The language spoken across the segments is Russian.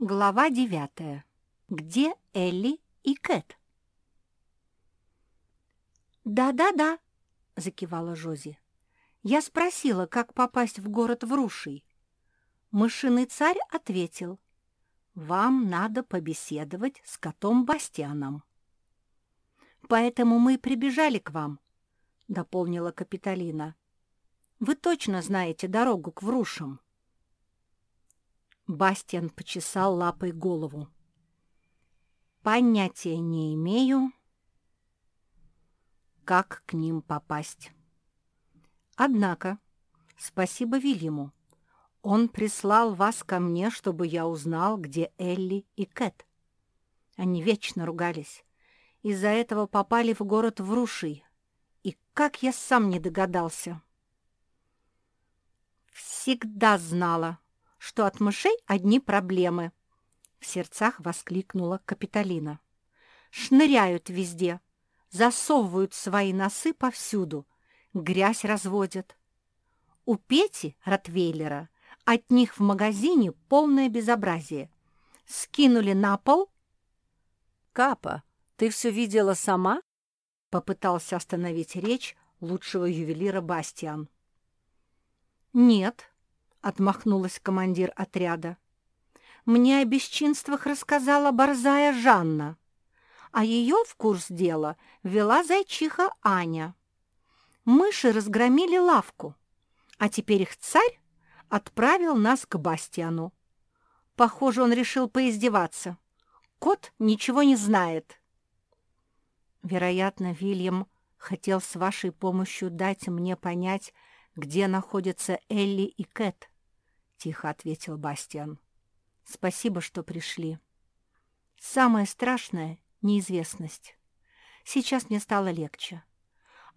Глава девятая. Где Элли и Кэт? «Да-да-да», — закивала Жози. «Я спросила, как попасть в город Вруший. Мышиный царь ответил, «Вам надо побеседовать с котом Бастианом». «Поэтому мы прибежали к вам», — дополнила Капитолина. «Вы точно знаете дорогу к Врушам». Бастиан почесал лапой голову. «Понятия не имею, как к ним попасть. Однако, спасибо Вильяму, он прислал вас ко мне, чтобы я узнал, где Элли и Кэт. Они вечно ругались. Из-за этого попали в город Вруший. И как я сам не догадался!» «Всегда знала», что от мышей одни проблемы!» — в сердцах воскликнула Капитолина. «Шныряют везде, засовывают свои носы повсюду, грязь разводят. У Пети, Ротвейлера, от них в магазине полное безобразие. Скинули на пол...» «Капа, ты все видела сама?» — попытался остановить речь лучшего ювелира Бастиан. «Нет», — отмахнулась командир отряда. «Мне о бесчинствах рассказала борзая Жанна, а ее в курс дела вела зайчиха Аня. Мыши разгромили лавку, а теперь их царь отправил нас к Бастиану. Похоже, он решил поиздеваться. Кот ничего не знает». Вероятно, Вильям хотел с вашей помощью дать мне понять, где находятся Элли и Кэт», — тихо ответил Бастиан. «Спасибо, что пришли. Самое страшное — неизвестность. Сейчас мне стало легче.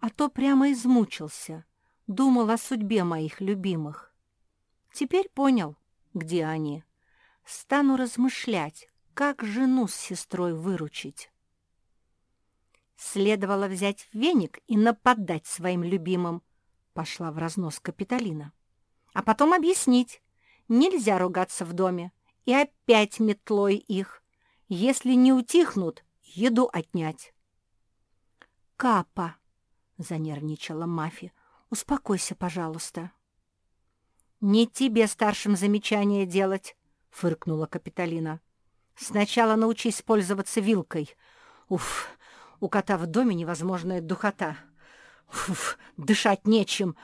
А то прямо измучился, думал о судьбе моих любимых. Теперь понял, где они. Стану размышлять, как жену с сестрой выручить». Следовало взять веник и нападать своим любимым, Пошла в разнос Капитолина. А потом объяснить. Нельзя ругаться в доме. И опять метлой их. Если не утихнут, еду отнять. «Капа!» — занервничала Мафи. «Успокойся, пожалуйста». «Не тебе старшим замечание делать», — фыркнула Капитолина. «Сначала научись пользоваться вилкой. Уф, у кота в доме невозможная духота». Уф, дышать нечем.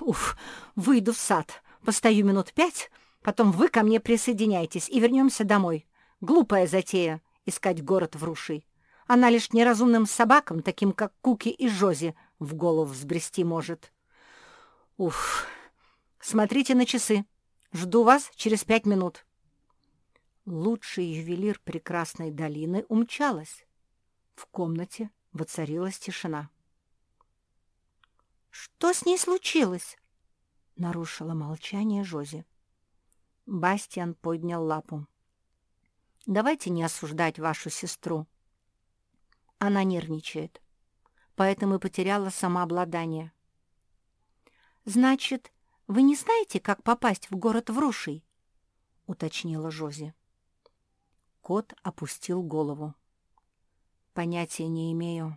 Уф, выйду в сад, постою минут пять, потом вы ко мне присоединяйтесь и вернемся домой. Глупая затея — искать город в руши. Она лишь неразумным собакам, таким как Куки и Жози, в голову взбрести может. Уф, смотрите на часы. Жду вас через пять минут. Лучший ювелир прекрасной долины умчалась. В комнате воцарилась тишина. «Что с ней случилось?» — нарушила молчание Жози. Бастиан поднял лапу. «Давайте не осуждать вашу сестру. Она нервничает, поэтому и потеряла самообладание». «Значит, вы не знаете, как попасть в город Вруший?» — уточнила Жози. Кот опустил голову. «Понятия не имею,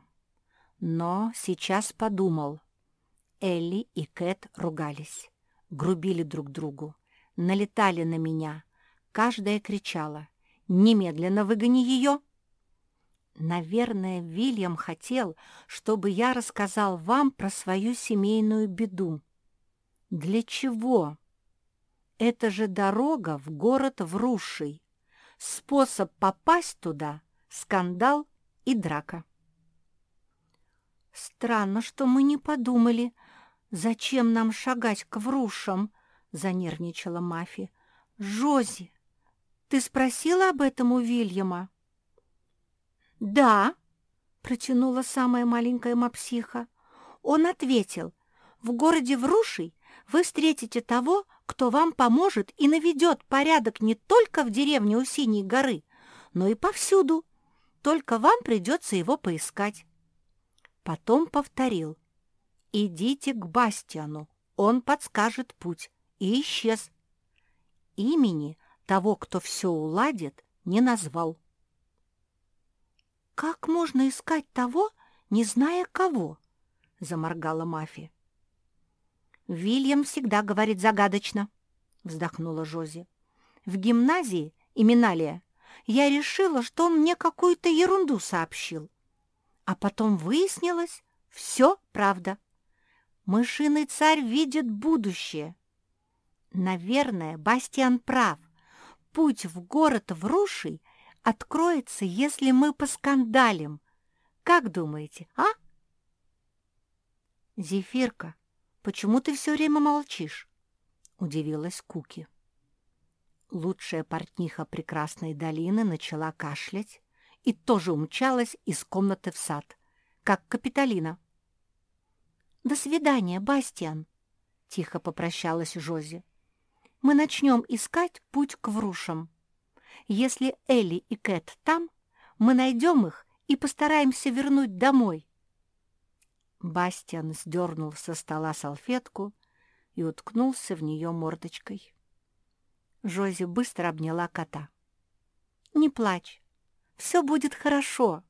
но сейчас подумал» Элли и Кэт ругались, грубили друг другу, налетали на меня. Каждая кричала «Немедленно выгони ее!» Наверное, Вильям хотел, чтобы я рассказал вам про свою семейную беду. Для чего? Это же дорога в город Вруший. Способ попасть туда — скандал и драка. Странно, что мы не подумали, «Зачем нам шагать к врушам?» — занервничала Мафи. «Жози, ты спросила об этом у Вильяма?» «Да», — протянула самая маленькая мапсиха. Он ответил, «В городе Врушей вы встретите того, кто вам поможет и наведет порядок не только в деревне у Синей горы, но и повсюду. Только вам придется его поискать». Потом повторил, «Идите к Бастиану, он подскажет путь», и исчез. Имени того, кто все уладит, не назвал. «Как можно искать того, не зная кого?» — заморгала Мафи. «Вильям всегда говорит загадочно», — вздохнула Жози. «В гимназии, Именалия, я решила, что он мне какую-то ерунду сообщил. А потом выяснилось, все правда. Мышиный царь видит будущее. Наверное, Бастиан прав. Путь в город в Рушей откроется, если мы поскандалим. Как думаете, а? Зефирка, почему ты все время молчишь? Удивилась Куки. Лучшая портниха прекрасной долины начала кашлять и тоже умчалась из комнаты в сад, как Капитолина. «До свидания, Бастиан!» — тихо попрощалась Жози. «Мы начнем искать путь к врушам. Если Элли и Кэт там, мы найдем их и постараемся вернуть домой». Бастиан сдернул со стола салфетку и уткнулся в нее мордочкой. Жози быстро обняла кота. «Не плачь, все будет хорошо»,